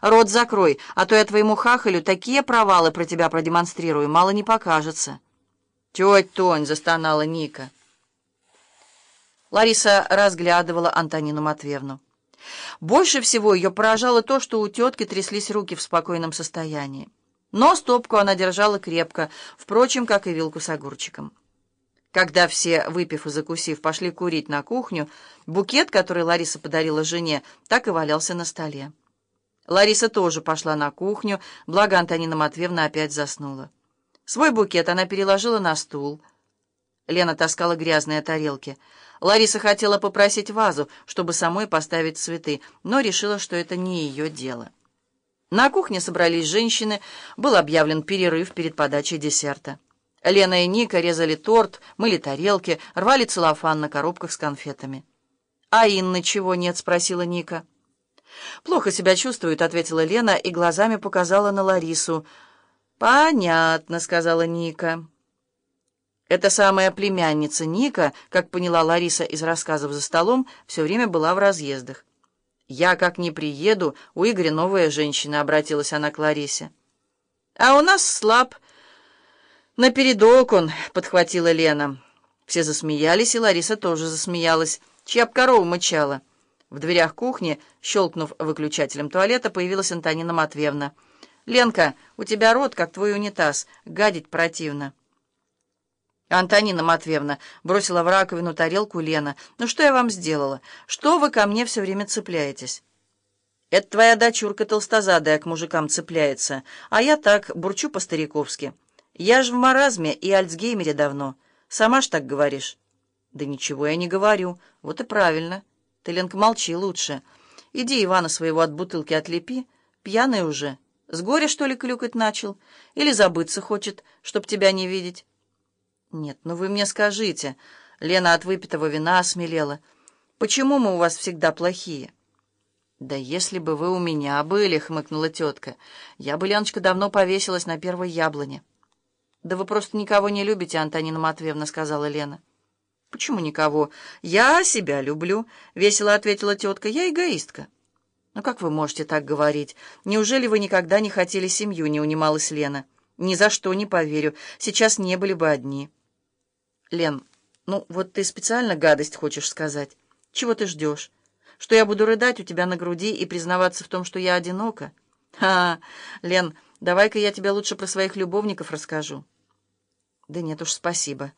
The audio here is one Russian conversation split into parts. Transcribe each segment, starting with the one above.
Рот закрой, а то я твоему хахалю такие провалы про тебя продемонстрирую, мало не покажется. Теть Тонь, застонала Ника. Лариса разглядывала Антонину Матвеевну. Больше всего ее поражало то, что у тетки тряслись руки в спокойном состоянии. Но стопку она держала крепко, впрочем, как и вилку с огурчиком. Когда все, выпив и закусив, пошли курить на кухню, букет, который Лариса подарила жене, так и валялся на столе. Лариса тоже пошла на кухню, благо Антонина Матвеевна опять заснула. Свой букет она переложила на стул. Лена таскала грязные тарелки. Лариса хотела попросить вазу, чтобы самой поставить цветы, но решила, что это не ее дело. На кухне собрались женщины, был объявлен перерыв перед подачей десерта. Лена и Ника резали торт, мыли тарелки, рвали целлофан на коробках с конфетами. «А Инны чего нет?» — спросила Ника. «Плохо себя чувствует», — ответила Лена и глазами показала на Ларису. «Понятно», — сказала Ника. Эта самая племянница Ника, как поняла Лариса из рассказов за столом, все время была в разъездах. «Я как не приеду, у Игоря новая женщина», — обратилась она к Ларисе. «А у нас слаб». «Напередок он», — подхватила Лена. Все засмеялись, и Лариса тоже засмеялась. Чья б корова мычала. В дверях кухни, щелкнув выключателем туалета, появилась Антонина Матвеевна. «Ленка, у тебя рот, как твой унитаз. Гадить противно». «Антонина Матвеевна», — бросила в раковину тарелку Лена. «Ну что я вам сделала? Что вы ко мне все время цепляетесь?» «Это твоя дочурка толстозадая к мужикам цепляется, а я так бурчу по-стариковски». Я ж в маразме и Альцгеймере давно. Сама ж так говоришь. Да ничего я не говорю. Вот и правильно. Ты, Ленка, молчи лучше. Иди Ивана своего от бутылки отлепи. Пьяный уже. С горя, что ли, клюкать начал? Или забыться хочет, чтоб тебя не видеть? Нет, ну вы мне скажите. Лена от выпитого вина осмелела. Почему мы у вас всегда плохие? «Да если бы вы у меня были», — хмыкнула тетка, — «я бы, Леночка, давно повесилась на первой яблоне». «Да вы просто никого не любите, Антонина Матвеевна», — сказала Лена. «Почему никого? Я себя люблю», — весело ответила тетка. «Я эгоистка». «Ну как вы можете так говорить? Неужели вы никогда не хотели семью?» — не унималась Лена. «Ни за что не поверю. Сейчас не были бы одни». «Лен, ну вот ты специально гадость хочешь сказать. Чего ты ждешь? Что я буду рыдать у тебя на груди и признаваться в том, что я одинока?» «Ха, Лен, давай-ка я тебе лучше про своих любовников расскажу». «Да нет уж, спасибо.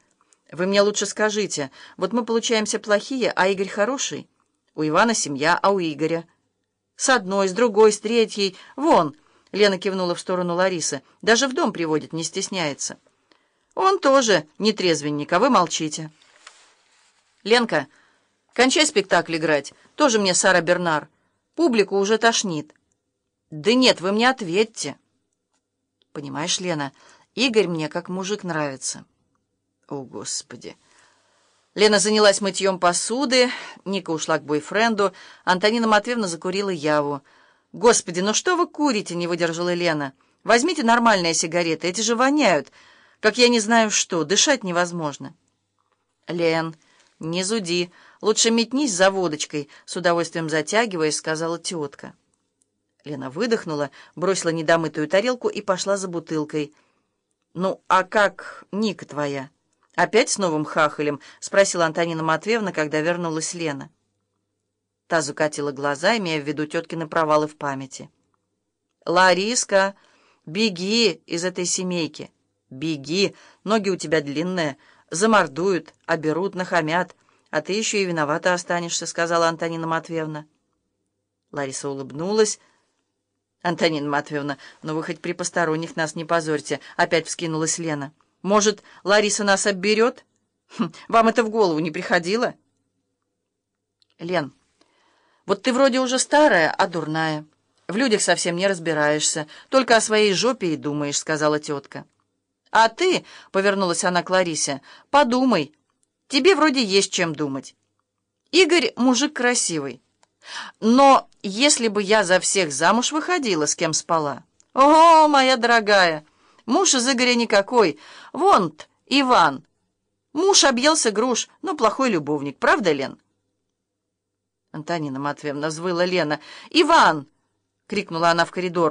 Вы мне лучше скажите, вот мы получаемся плохие, а Игорь хороший? У Ивана семья, а у Игоря?» «С одной, с другой, с третьей. Вон!» — Лена кивнула в сторону Ларисы. «Даже в дом приводит, не стесняется». «Он тоже не трезвенник, а вы молчите». «Ленка, кончай спектакль играть. Тоже мне Сара Бернар. Публику уже тошнит». «Да нет, вы мне ответьте». «Понимаешь, Лена, Игорь мне как мужик нравится». «О, Господи!» Лена занялась мытьем посуды, Ника ушла к бойфренду, Антонина Матвеевна закурила яву. «Господи, ну что вы курите?» — не выдержала Лена. «Возьмите нормальные сигареты, эти же воняют, как я не знаю что, дышать невозможно». «Лен, не зуди, лучше метнись за водочкой», — с удовольствием затягиваясь, сказала тетка. Лена выдохнула, бросила недомытую тарелку и пошла за бутылкой. «Ну, а как Ника твоя? Опять с новым хахалем?» — спросила Антонина Матвеевна, когда вернулась Лена. Та закатила глаза, имея в виду теткины провалы в памяти. «Лариска, беги из этой семейки! Беги! Ноги у тебя длинные, замордуют, оберут, нахамят, а ты еще и виновата останешься», — сказала Антонина Матвеевна. Лариса улыбнулась, «Антонина Матвеевна, ну вы хоть при посторонних нас не позорьте», — опять вскинулась Лена. «Может, Лариса нас обберет? Хм, вам это в голову не приходило?» «Лен, вот ты вроде уже старая, а дурная. В людях совсем не разбираешься, только о своей жопе и думаешь», — сказала тетка. «А ты», — повернулась она к Ларисе, — «подумай. Тебе вроде есть чем думать. Игорь мужик красивый». Но если бы я за всех замуж выходила, с кем спала? О, моя дорогая, муж из Игоря никакой. Вон Иван. Муж объелся груш, но плохой любовник. Правда, Лен? Антонина Матвеевна взвыла Лена. «Иван! крикнула она в коридор.